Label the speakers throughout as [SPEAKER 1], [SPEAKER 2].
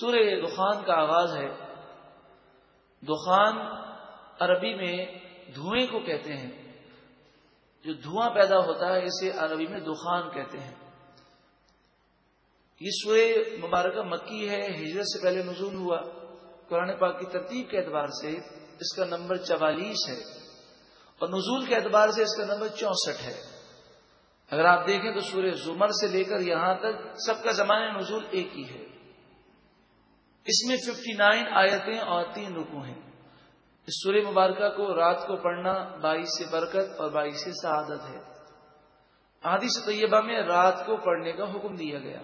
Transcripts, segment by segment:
[SPEAKER 1] سورہ دخان کا آغاز ہے۔ دخان عربی میں دھوئیں کو کہتے ہیں۔ جو دھواں پیدا ہوتا ہے اسے عربی میں دخان کہتے ہیں۔ یہ سورہ مبارکہ مکی ہے، ہجرت سے پہلے نزول ہوا۔ قرآن پاک کی ترتیب کے اعتبار سے اس کا نمبر چوالیس ہے اور نزول کے اعتبار سے اس کا نمبر چونسٹھ ہے۔ اگر آپ دیکھیں تو سورہ زمر سے لے کر یہاں تک سب کا زمانہ نزول ایک ہی ہے۔ اس میں ففٹی نائن آیتیں اور تین رکو ہیں۔ اس سورہ مبارکہ کو رات کو پڑھنا باعث سے برکت اور باعث سے سعادت ہے۔ آدی طیبہ میں رات کو پڑھنے کا حکم دیا گیا۔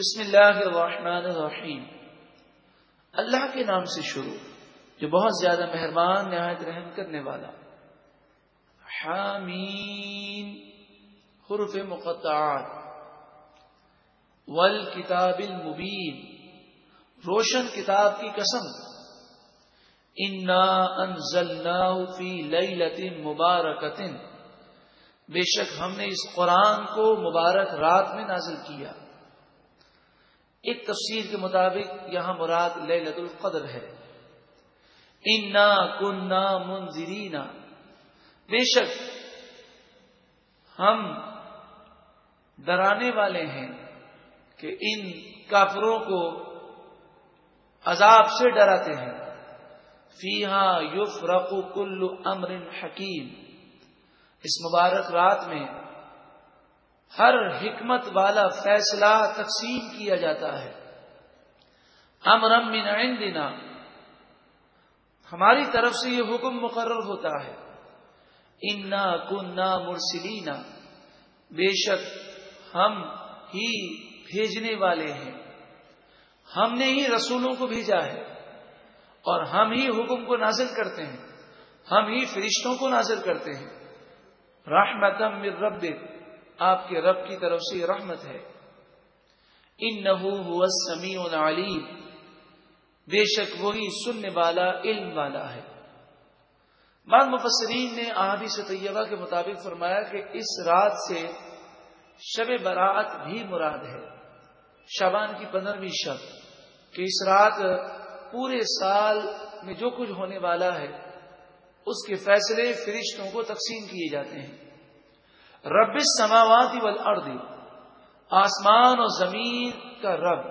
[SPEAKER 1] بسم اللہ الرحمن الرحیم۔ اللہ کے نام سے شروع، جو بہت زیادہ مہربان، نہایت رحم کرنے والا۔ حامین حرف مقطعات۔ والکتاب المبین۔ روشن کتاب کی قسم۔ انا فی لیلت مبارکت بے شک ہم نے اس قرآن کو مبارک رات میں نازل کیا۔ ایک تفسیر کے مطابق یہاں مراد لیلت القدر ہے۔ انا کنہ منظرینا بے شک ہم ڈرانے والے ہیں کہ ان کافروں کو عذاب سے ڈراتے ہیں۔ فیحا یوف رقو کل امر حکیم۔ اس مبارک رات میں ہر حکمت والا فیصلہ تقسیم کیا جاتا ہے۔ امرم من عندنا۔ ہماری طرف سے یہ حکم مقرر ہوتا ہے۔ انا کننا مرسلینا بے شک ہم ہی بھیجنے والے ہیں۔ ہم نے ہی رسولوں کو بھیجا ہے اور ہم ہی حکم کو نازل کرتے ہیں ہم ہی فرشتوں کو نازل کرتے ہیں رحمتم من رب آپ کے رب کی طرف سے رحمت ہے۔ ان نحو سمیع علیم بے شک وہی سننے والا، علم والا ہے۔ بعض مفسرین نے آبی سے طیبہ کے مطابق فرمایا کہ اس رات سے شب برات بھی مراد ہے، شبان کی پندرہویں شب۔ کہ اس رات پورے سال میں جو کچھ ہونے والا ہے، اس کے فیصلے فرشتوں کو تقسیم کیے جاتے ہیں۔ رب سماوات والارض، آسمان اور زمین کا رب،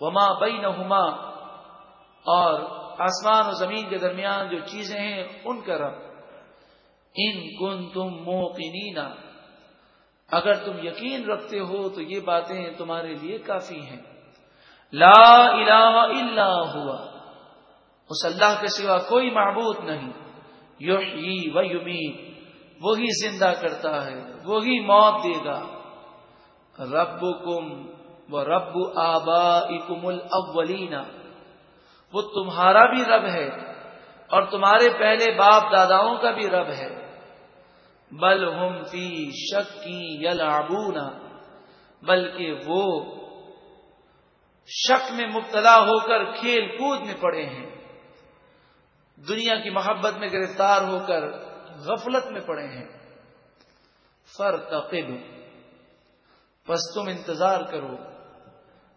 [SPEAKER 1] وما بینہما، اور آسمان اور زمین کے درمیان جو چیزیں ہیں، ان کا رب۔ ان کن تم موقنین، اگر تم یقین رکھتے ہو تو یہ باتیں تمہارے لیے کافی ہیں۔ لا الہ الا ہوا اس اللہ کے سوا کوئی معبود نہیں. یحیی و یمید وہی زندہ کرتا ہے، وہی موت دے گا. رب کم و رب آبا اکم وہ تمہارا بھی رب ہے اور تمہارے پہلے باپ داداؤں کا بھی رب ہے. بل ہم فی شکی یلعبون. بلکہ وہ شک میں مبتلا ہو کر کھیل کود میں پڑے ہیں۔ دنیا کی محبت میں گرفتار ہو کر غفلت میں پڑے ہیں۔ فر تقب بس تم انتظار کرو۔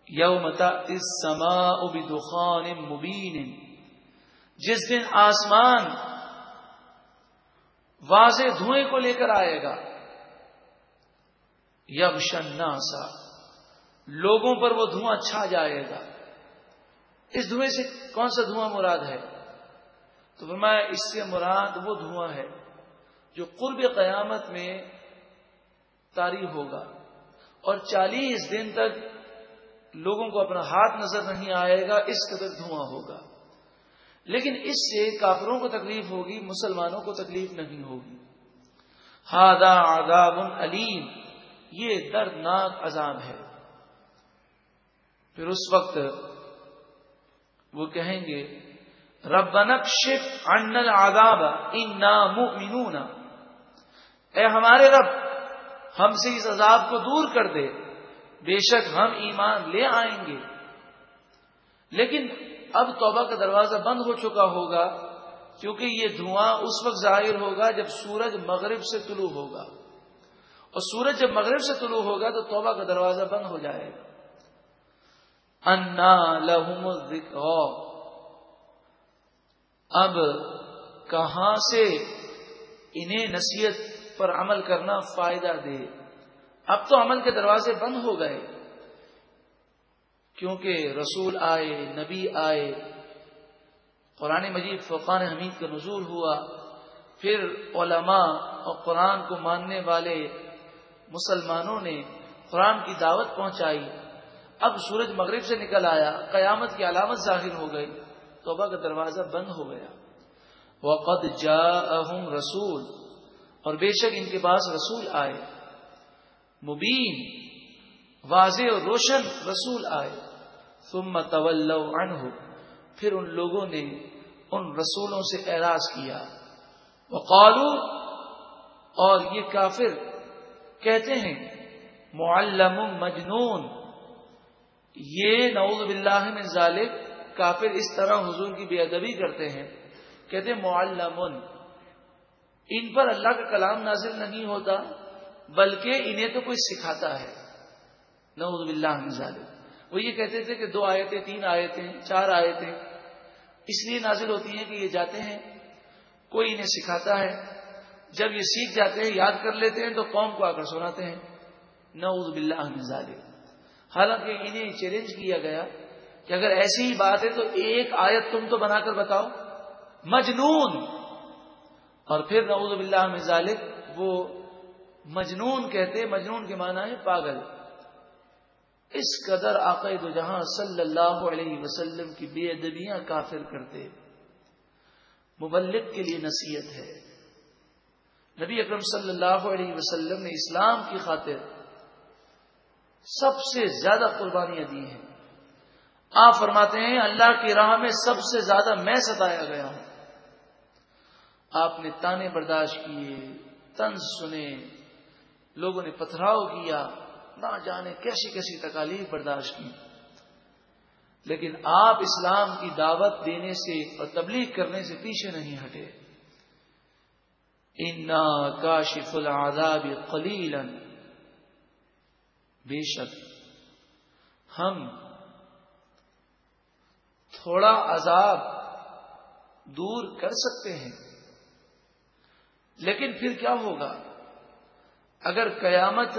[SPEAKER 1] یومتا اس سما دخان مبین۔ جس دن آسمان واضح دھوئیں کو لے کر آئے گا۔ یب شناسا لوگوں پر وہ دھواں چھا جائے گا۔ اس دھوئیں سے کون سا دھواں مراد ہے؟ تو فرمایا، اس سے مراد وہ دھواں ہے جو قرب قیامت میں تاری ہوگا۔ اور چالیس دن تک لوگوں کو اپنا ہاتھ نظر نہیں آئے گا، اس قدر دھواں ہوگا۔ لیکن اس سے کافروں کو تکلیف ہوگی، مسلمانوں کو تکلیف نہیں ہوگی۔ ہادا آداب علیم، یہ دردناک عذاب ہے۔ پھر اس وقت وہ کہیں گے رب شف ان العذاب انا مؤمنون۔ اے ہمارے رب، ہم سے اس عذاب کو دور کر دے، بے شک ہم ایمان لے آئیں گے۔ لیکن اب توبہ کا دروازہ بند ہو چکا ہوگا، کیونکہ یہ دھواں اس وقت ظاہر ہوگا جب سورج مغرب سے طلوع ہوگا۔ اور سورج جب مغرب سے طلوع ہوگا تو توبہ کا دروازہ بند ہو جائے گا۔ انا لہم اب کہاں سے انہیں نصیحت پر عمل کرنا فائدہ دے؟ اب تو عمل کے دروازے بند ہو گئے۔ کیونکہ رسول آئے، نبی آئے، قرآن مجید فقان حمید کا نزول ہوا۔ پھر علماء اور قرآن کو ماننے والے مسلمانوں نے قرآن کی دعوت پہنچائی۔ اب سورج مغرب سے نکل آیا، قیامت کی علامت ظاہر ہو گئی، توبہ کا دروازہ بند ہو گیا۔ وقد جا رسول، اور بے شک ان کے پاس رسول آئے۔ مبین، واضح اور روشن رسول آئے۔ ثم تولوا عنہ پھر ان لوگوں نے ان رسولوں سے اعراض کیا۔ وقالو اور یہ کافر کہتے ہیں، معلم مجنون یہ نعوذ باللہ من ظالب کافر اس طرح حضور کی بے ادبی کرتے ہیں۔ کہتے ہیں معلم ان پر اللہ کا کلام نازل نہیں ہوتا، بلکہ انہیں تو کوئی سکھاتا ہے۔ نعوذ باللہ من ظالب وہ یہ کہتے تھے کہ دو آیتیں، تین آیتیں، چار آیتیں۔ اس لیے نازل ہوتی ہیں کہ یہ جاتے ہیں، کوئی انہیں سکھاتا ہے۔ جب یہ سیکھ جاتے ہیں، یاد کر لیتے ہیں تو قوم کو آ کر سناتے ہیں۔ نعوذ باللہ من ظالم حالانکہ انہیں چیلنج کیا گیا کہ اگر ایسی ہی بات ہے تو ایک آیت تم تو بنا کر بتاؤ۔ مجنون۔ اور پھر نعوذ باللہ من ظالم وہ مجنون کہتے مجنون کے معنی ہے پاگل۔ اس قدر عقائد جہاں صلی اللہ علیہ وسلم کی بے ادبیاں کافر کرتے مبلک کے لیے نصیحت ہے۔ نبی اکرم صلی اللہ علیہ وسلم نے اسلام کی خاطر سب سے زیادہ قربانیاں دی ہیں۔ آپ فرماتے ہیں، اللہ کی راہ میں سب سے زیادہ میں ستایا گیا ہوں۔ آپ نے تانے برداشت کیے تنز سنے، لوگوں نے پتھراؤ کیا، نہ جانے کیسی کیسی تکالیف برداشت کی۔ لیکن آپ اسلام کی دعوت دینے سے اور تبلیغ کرنے سے پیچھے نہیں ہٹے۔ انا کاشف العذاب قلیلا۔ بے شک ہم تھوڑا عذاب دور کر سکتے ہیں۔ لیکن پھر کیا ہوگا؟ اگر قیامت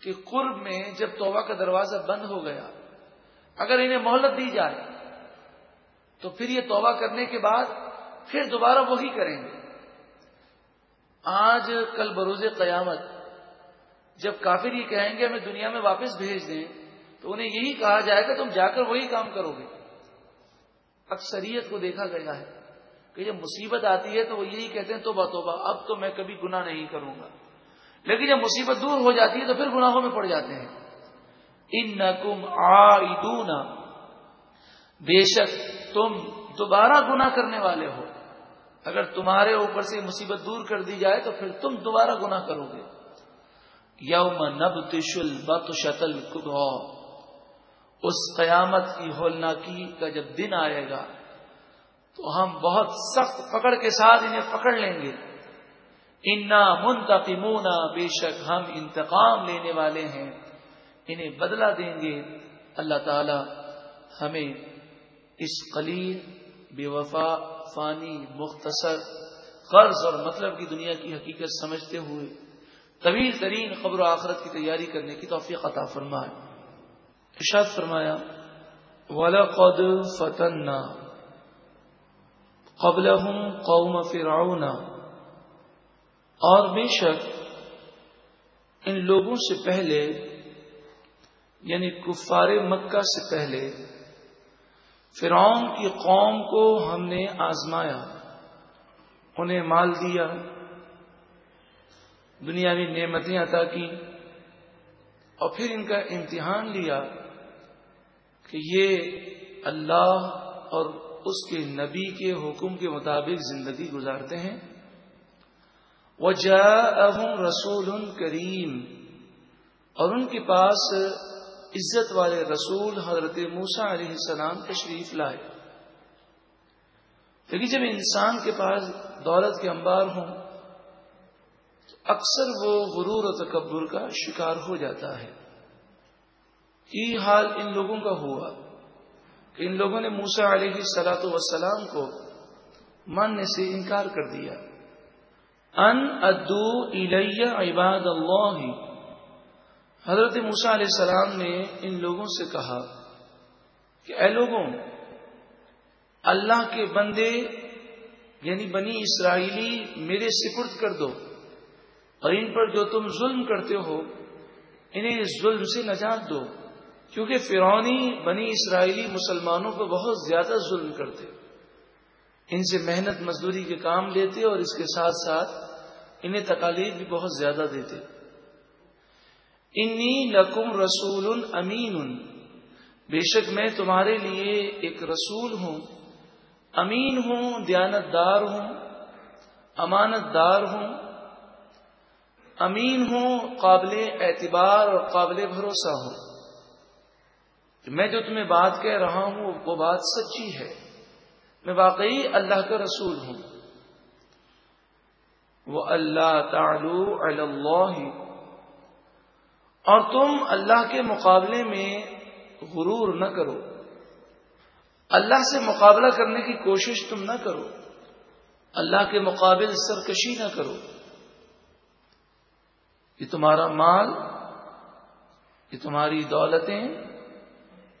[SPEAKER 1] کے قرب میں جب توبہ کا دروازہ بند ہو گیا، اگر انہیں مہلت دی جائے، تو پھر یہ توبہ کرنے کے بعد پھر دوبارہ وہی کریں گے۔ آج کل بروز قیامت جب کافر یہ کہیں گے ہمیں دنیا میں واپس بھیج دیں، تو انہیں یہی کہا جائے گا، تم جا کر وہی کام کرو گے۔ اکثریت کو دیکھا گیا ہے کہ جب مصیبت آتی ہے تو وہ یہی کہتے ہیں، توبہ توبہ، اب تو میں کبھی گناہ نہیں کروں گا۔ لیکن جب مصیبت دور ہو جاتی ہے تو پھر گناہوں میں پڑ جاتے ہیں۔ ان نقم آ بے شک تم دوبارہ گنا کرنے والے ہو۔ اگر تمہارے اوپر سے مصیبت دور کر دی جائے تو پھر تم دوبارہ گنا کرو گے۔ یوم نب تشل بت اس قیامت کی ہولناکی کا جب دن آئے گا، تو ہم بہت سخت پکڑ کے ساتھ انہیں پکڑ لیں گے۔ انا منتقمون، بے شک ہم انتقام لینے والے ہیں۔ انہیں بدلہ دیں گے۔ اللہ تعالی ہمیں اس قلیل، بے وفا، فانی، مختصر قرض اور مطلب کی دنیا کی حقیقت سمجھتے ہوئے طویل ترین خبر و آخرت کی تیاری کرنے کی توفیق عطا فرمائے۔ ارشاد فرمایا، وَلَقَدْ فَتَنَّا قَبْلَهُمْ قَوْمَ فِرْعَوْنَا اور بے شک ان لوگوں سے پہلے یعنی کفار مکہ سے پہلے، فرعون کی قوم کو ہم نے آزمایا، انہیں مال دیا۔ دنیاوی نعمتیں عطا کی اور پھر ان کا امتحان لیا کہ یہ اللہ اور اس کے نبی کے حکم کے مطابق زندگی گزارتے ہیں۔ وجاءهم رسول کریم اور ان کے پاس عزت والے رسول حضرت موسا علیہ السلام تشریف لائے۔ لیکن جب انسان کے پاس دولت کے انبار ہوں اکثر وہ غرور و تکبر کا شکار ہو جاتا ہے۔ کی حال ان لوگوں کا ہوا؟ کہ ان لوگوں نے موسا علیہ سلاۃ وسلام کو ماننے سے انکار کر دیا۔ ان ادو الیہ عباد اللہ۔ حضرت موسا علیہ السلام نے ان لوگوں سے کہا کہ اے لوگوں، اللہ کے بندے یعنی بنی اسرائیلی، میرے سپرد کر دو۔ اور ان پر جو تم ظلم کرتے ہو، انہیں اس ظلم سے نجات دو۔ کیونکہ فرونی بنی اسرائیلی مسلمانوں پر بہت زیادہ ظلم کرتے۔ ان سے محنت مزدوری کے کام لیتے اور اس کے ساتھ ساتھ انہیں تکالیف بھی بہت زیادہ دیتے۔ انی لکم رسول امین۔ بے شک میں تمہارے لیے ایک رسول ہوں۔ امین ہوں دیانت دار ہوں امانت دار ہوں۔ امین ہوں، قابل اعتبار اور قابل بھروسہ ہوں۔ میں جو تمہیں بات کہہ رہا ہوں، وہ بات سچی ہے۔ میں واقعی اللہ کا رسول ہوں۔ وہ اللہ تعالو اللہ۔ اور تم اللہ کے مقابلے میں غرور نہ کرو۔ اللہ سے مقابلہ کرنے کی کوشش تم نہ کرو۔ اللہ کے مقابل سرکشی نہ کرو۔ یہ تمہارا مال، یہ تمہاری دولتیں،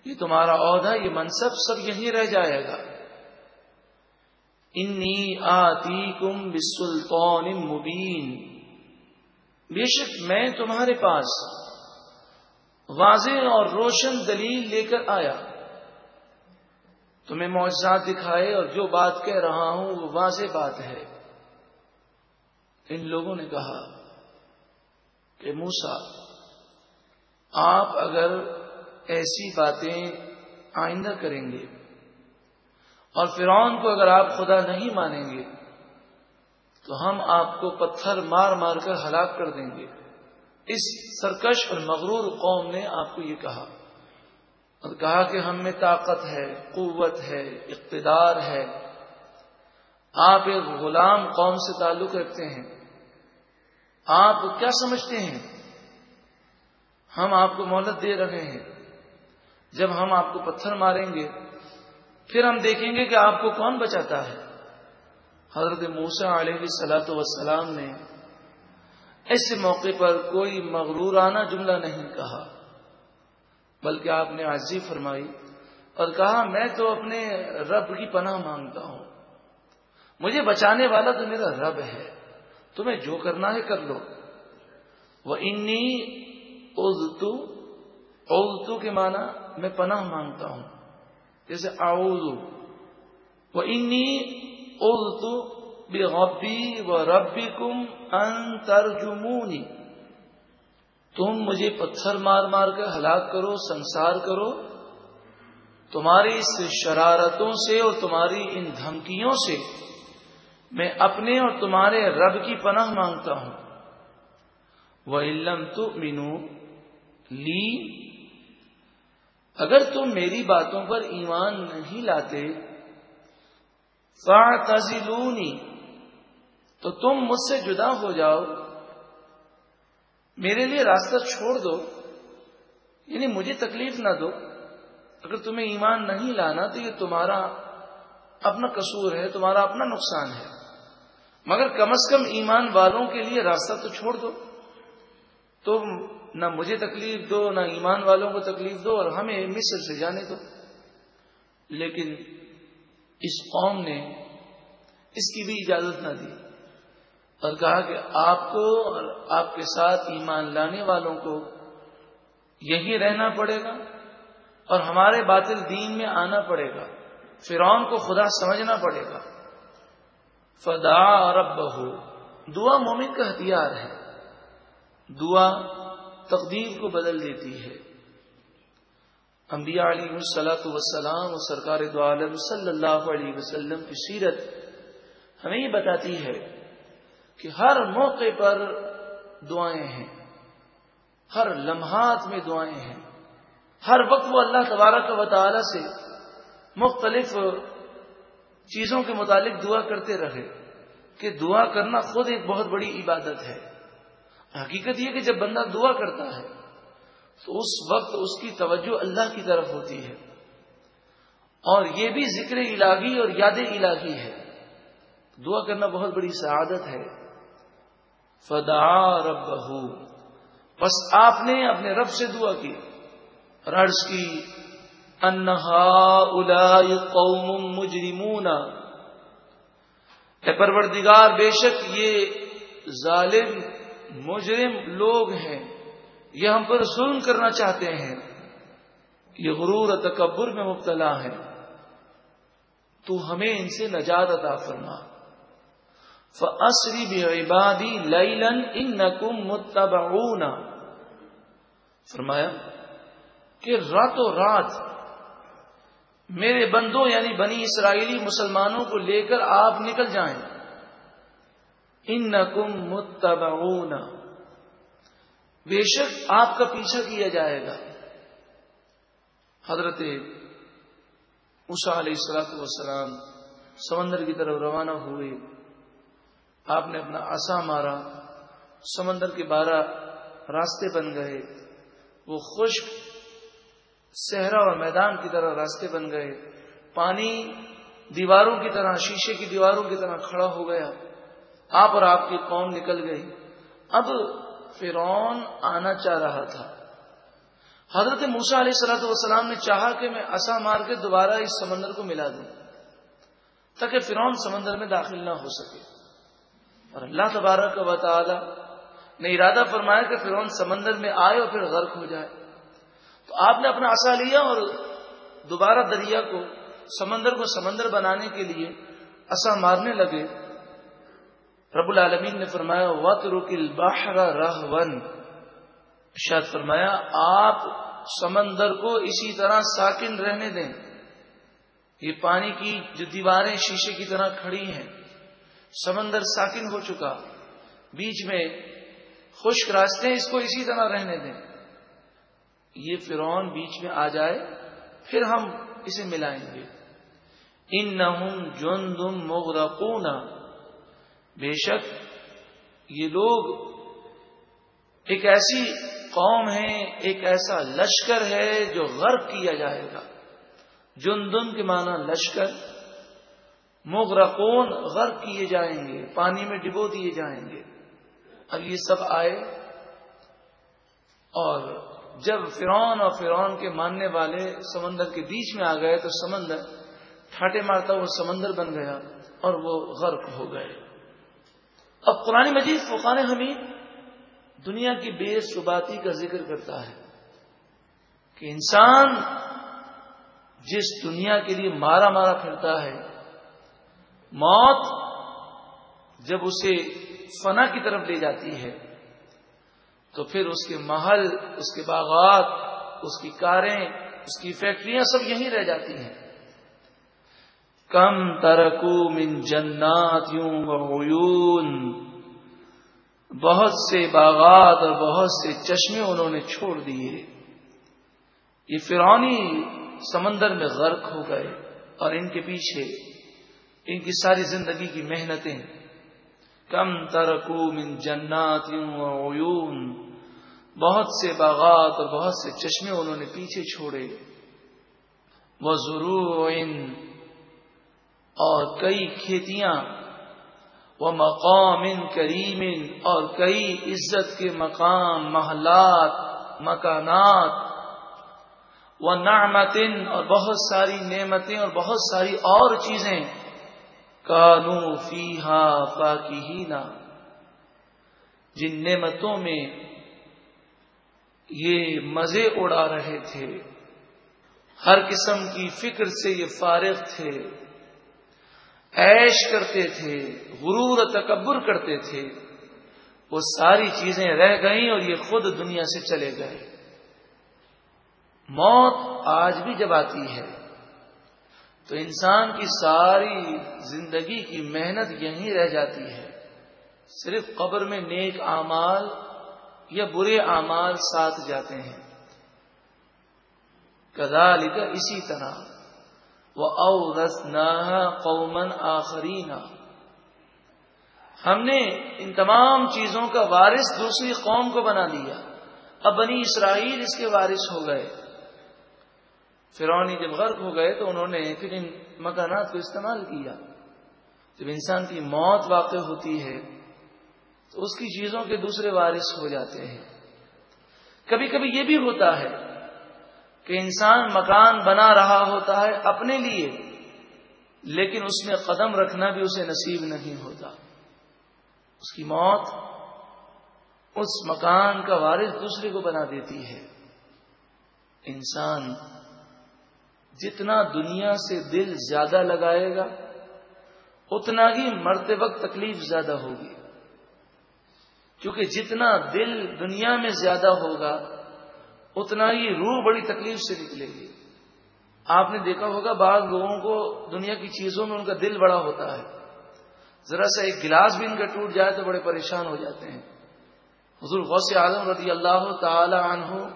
[SPEAKER 1] یہ تمہارا عہدہ، یہ منصب سب یہی رہ جائے گا۔ انی آتی کم بسلطان مبین۔ بے شک میں تمہارے پاس واضح اور روشن دلیل لے کر آیا۔ تمہیں معجزات دکھائے اور جو بات کہہ رہا ہوں وہ واضح بات ہے۔ ان لوگوں نے کہا کہ موسا آپ اگر ایسی باتیں آئندہ کریں گے اور فرعون کو اگر آپ خدا نہیں مانیں گے، تو ہم آپ کو پتھر مار مار کر ہلاک کر دیں گے۔ اس سرکش اور مغرور قوم نے آپ کو یہ کہا۔ اور کہا کہ ہم میں طاقت ہے، قوت ہے، اقتدار ہے۔ آپ ایک غلام قوم سے تعلق رکھتے ہیں۔ آپ کیا سمجھتے ہیں؟ ہم آپ کو مہلت دے رہے ہیں۔ جب ہم آپ کو پتھر ماریں گے، پھر ہم دیکھیں گے کہ آپ کو کون بچاتا ہے۔ حضرت موسا علیہ سلاۃ وسلام نے ایسے موقع پر کوئی مغرورانہ جملہ نہیں کہا، بلکہ آپ نے عزی فرمائی اور کہا، میں تو اپنے رب کی پناہ مانگتا ہوں۔ مجھے بچانے والا تو میرا رب ہے۔ تمہیں جو کرنا ہے کر لو۔ وہ انی اردو اردو کے معنی میں پناہ مانگتا ہوں۔ جیسے آؤزو وہ انی اردو بے غبی و ربی کم ان تم مجھے پتھر مار مار کر ہلاک کرو، سنسار کرو۔ تمہاری اس شرارتوں سے اور تمہاری ان دھمکیوں سے میں اپنے اور تمہارے رب کی پناہ مانگتا ہوں۔ وہ علم تو مینو لی اگر تم میری باتوں پر ایمان نہیں لاتے تزلونی تو تم مجھ سے جدا ہو جاؤ۔ میرے لیے راستہ چھوڑ دو یعنی مجھے تکلیف نہ دو۔ اگر تمہیں ایمان نہیں لانا تو یہ تمہارا اپنا قصور ہے، تمہارا اپنا نقصان ہے۔ مگر کم از کم ایمان والوں کے لیے راستہ تو چھوڑ دو۔ تو نہ مجھے تکلیف دو، نہ ایمان والوں کو تکلیف دو اور ہمیں مصر سے جانے دو۔ لیکن اس قوم نے اس کی بھی اجازت نہ دی اور کہا کہ آپ کو اور آپ کے ساتھ ایمان لانے والوں کو یہی رہنا پڑے گا اور ہمارے باطل دین میں آنا پڑے گا۔ فرعون کو خدا سمجھنا پڑے گا۔ فدا رب ہو دعا مومن کا ہتھیار ہے۔ دعا تقدیر کو بدل دیتی ہے۔ انبیاء علی صلاحت وسلام اور سرکار دو عالم صلی اللہ علیہ وسلم کی سیرت ہمیں یہ بتاتی ہے کہ ہر موقع پر دعائیں ہیں۔ ہر لمحات میں دعائیں ہیں۔ ہر وقت وہ اللہ تبارک و تعالی سے مختلف چیزوں کے متعلق دعا کرتے رہے کہ دعا کرنا خود ایک بہت بڑی عبادت ہے۔ حقیقت یہ کہ جب بندہ دعا کرتا ہے، تو اس وقت اس کی توجہ اللہ کی طرف ہوتی ہے۔ اور یہ بھی ذکر الہی اور یاد الہی ہے۔ دعا کرنا بہت بڑی سعادت ہے۔ فدا رب بس آپ نے اپنے رب سے دعا کی ررض کی انہا قوم مجرمون۔ اے پروردگار، بے شک یہ ظالم، مجرم لوگ ہیں۔ یہ ہم پر ظلم کرنا چاہتے ہیں۔ یہ غرور تکبر میں مبتلا ہے تو ہمیں ان سے نجات عطا فرما۔ فری بعبادی لن ان نقم فرمایا کہ راتوں رات میرے بندوں یعنی بنی اسرائیلی مسلمانوں کو لے کر آپ نکل جائیں۔ ان نقم متبعون۔ بے شک آپ کا پیچھا کیا جائے گا۔ حضرت علیہ السلاط وسلام سمندر کی طرف روانہ ہوئے۔ آپ نے اپنا آسا مارا۔ سمندر کے بارہ راستے بن گئے۔ وہ خشک صحرا اور میدان کی طرح راستے بن گئے۔ پانی دیواروں کی طرح، شیشے کی دیواروں کی طرح کھڑا ہو گیا۔ آپ اور آپ کی قوم نکل گئی۔ اب فرون آنا چاہ رہا تھا۔ حضرت موسا علیہ سلاۃ والسلام نے چاہا کہ میں اصا مار کے دوبارہ اس سمندر کو ملا دوں، تاکہ فرون سمندر میں داخل نہ ہو سکے۔ اور اللہ تبارک و تعالی نے ارادہ فرمایا کہ فرون سمندر میں آئے اور پھر غرق ہو جائے۔ تو آپ نے اپنا اصا لیا اور دوبارہ دریا کو، سمندر کو سمندر بنانے کے لیے اصا مارنے لگے۔ رب العالمین نے فرمایا وط رکل باہر رہ ون شاید فرمایا، آپ سمندر کو اسی طرح ساکن رہنے دیں۔ یہ پانی کی جو دیواریں شیشے کی طرح کھڑی ہیں، سمندر ساکن ہو چکا۔ بیچ میں خشک راستے اس کو اسی طرح رہنے دیں۔ یہ فرون بیچ میں آ جائے، پھر ہم اسے ملائیں گے۔ ان نہ جن دم بے شک یہ لوگ ایک ایسی قوم ہے ایک ایسا لشکر ہے جو غرق کیا جائے گا۔ جن دن کے معنی لشکر، مغرقون غرق کیے جائیں گے، پانی میں ڈبو دیے جائیں گے۔ اب یہ سب آئے اور جب فرعون اور فرعون کے ماننے والے سمندر کے بیچ میں آ گئے تو سمندر ٹھاٹے مارتا وہ سمندر بن گیا اور وہ غرق ہو گئے۔ اب قرآن مجید فقان حمید دنیا کی بے ثباتی کا ذکر کرتا ہے کہ انسان جس دنیا کے لیے مارا مارا پھرتا ہے، موت جب اسے فنا کی طرف لے جاتی ہے تو پھر اس کے محل، اس کے باغات، اس کی کاریں، اس کی فیکٹریاں سب یہیں رہ جاتی ہیں۔ کم ترکو من جنات یوں بہت سے باغات اور بہت سے چشمے انہوں نے چھوڑ دیے۔ یہ فرونی سمندر میں غرق ہو گئے اور ان کے پیچھے ان کی ساری زندگی کی محنتیں کم ترکو من جنات عیون۔ بہت سے باغات اور بہت سے چشمے انہوں نے پیچھے چھوڑے۔ وہ ضرور اور کئی کھیتیاں۔ وہ مقام کریم۔ اور کئی عزت کے مقام، محلات، مکانات۔ وہ نعمتن۔ اور بہت ساری نعمتیں اور بہت ساری اور چیزیں۔ کانو فی ہا جن نعمتوں میں یہ مزے اڑا رہے تھے، ہر قسم کی فکر سے یہ فارغ تھے ایش کرتے تھے، غرور تکبر کرتے تھے، وہ ساری چیزیں رہ گئیں اور یہ خود دنیا سے چلے گئے۔ موت آج بھی جب آتی ہے تو انسان کی ساری زندگی کی محنت یہیں رہ جاتی ہے۔ صرف قبر میں نیک اعمال یا برے اعمال ساتھ جاتے ہیں۔ کدال اسی طرح۔ وہ او رس قومن آخرین ہم نے ان تمام چیزوں کا وارث دوسری قوم کو بنا دیا اب بنی اسرائیل اس کے وارث ہو گئے۔ فرونی جب غرق ہو گئے تو انہوں نے پھر ان مکانات کو استعمال کیا۔ جب انسان کی موت واقع ہوتی ہے تو اس کی چیزوں کے دوسرے وارث ہو جاتے ہیں۔ کبھی کبھی یہ بھی ہوتا ہے کہ انسان مکان بنا رہا ہوتا ہے اپنے لیے، لیکن اس میں قدم رکھنا بھی اسے نصیب نہیں ہوتا۔ اس کی موت اس مکان کا وارث دوسرے کو بنا دیتی ہے۔ انسان جتنا دنیا سے دل زیادہ لگائے گا، اتنا ہی مرتے وقت تکلیف زیادہ ہوگی۔ کیونکہ جتنا دل دنیا میں زیادہ ہوگا، اتنا ہی روح بڑی تکلیف سے نکلے گی۔ آپ نے دیکھا ہوگا، بعض لوگوں کو دنیا کی چیزوں میں ان کا دل بڑا ہوتا ہے۔ ذرا سا ایک گلاس بھی ان کا ٹوٹ جائے تو بڑے پریشان ہو جاتے ہیں۔ حضور غوث اعظم رضی اللہ تعالی عنہ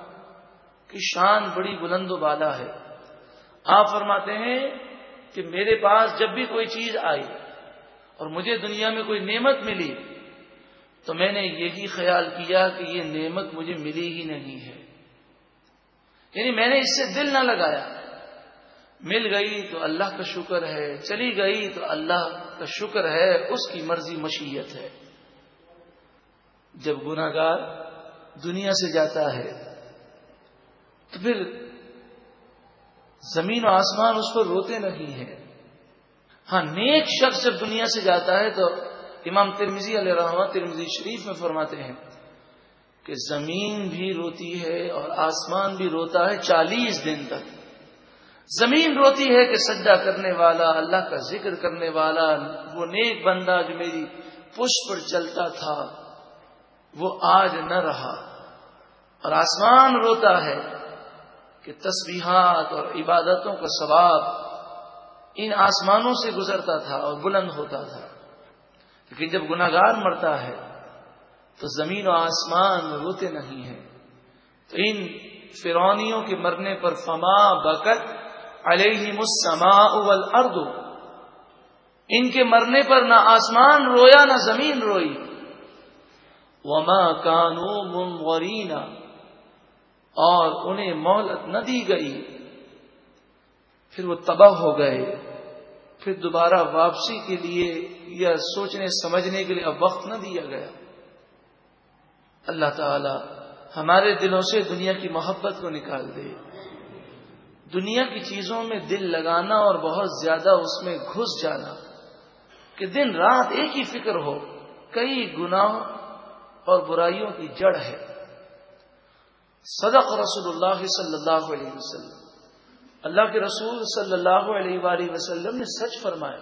[SPEAKER 1] کی شان بڑی بلند و بالا ہے۔ آپ فرماتے ہیں کہ میرے پاس جب بھی کوئی چیز آئی اور مجھے دنیا میں کوئی نعمت ملی تو میں نے یہی خیال کیا کہ یہ نعمت مجھے ملی ہی نہیں ہے۔ یعنی میں نے اس سے دل نہ لگایا۔ مل گئی تو اللہ کا شکر ہے، چلی گئی تو اللہ کا شکر ہے، اس کی مرضی مشیت ہے۔ جب گناگار دنیا سے جاتا ہے تو پھر زمین و آسمان اس پر روتے نہیں ہیں۔ ہاں نیک شخص جب دنیا سے جاتا ہے تو امام ترمزی علیہ رحمت ترمزی شریف میں فرماتے ہیں کہ زمین بھی روتی ہے اور آسمان بھی روتا ہے چالیس دن تک۔ زمین روتی ہے کہ سجدہ کرنے والا، اللہ کا ذکر کرنے والا، وہ نیک بندہ جو میری پش پر چلتا تھا، وہ آج نہ رہا۔ اور آسمان روتا ہے۔ کہ تسبیحات اور عبادتوں کا ثواب ان آسمانوں سے گزرتا تھا اور بلند ہوتا تھا۔ لیکن جب گناگار مرتا ہے، تو زمین و آسمان روتے نہیں ہیں۔ تو ان فرونیوں کے مرنے پر فما بکت علیہ مسما والارض۔ ان کے مرنے پر نہ آسمان رویا، نہ زمین روئی۔ وما کانو منغرینا اور انہیں مہلت نہ دی گئی۔ پھر وہ تباہ ہو گئے۔ پھر دوبارہ واپسی کے لیے یا سوچنے، سمجھنے کے لیے اب وقت نہ دیا گیا۔ اللہ تعالی ہمارے دلوں سے دنیا کی محبت کو نکال دے۔ دنیا کی چیزوں میں دل لگانا اور بہت زیادہ اس میں گھس جانا۔ کہ دن رات ایک ہی فکر ہو، کئی گناہ اور برائیوں کی جڑ ہے۔ صدق رسول اللہ صلی اللہ علیہ وسلم۔ اللہ کے رسول صلی اللہ علیہ وآلہ وسلم نے سچ فرمایا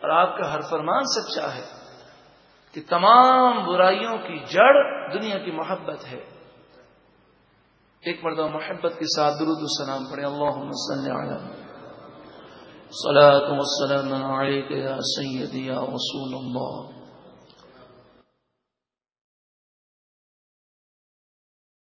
[SPEAKER 1] اور آپ کا ہر فرمان سچا ہے کہ تمام برائیوں کی جڑ دنیا کی محبت ہے۔ ایک مرتبہ محبت کے ساتھ درود السلام پڑھے اللہ صلی اللہ علیہ سیدی یا رسول اللہ۔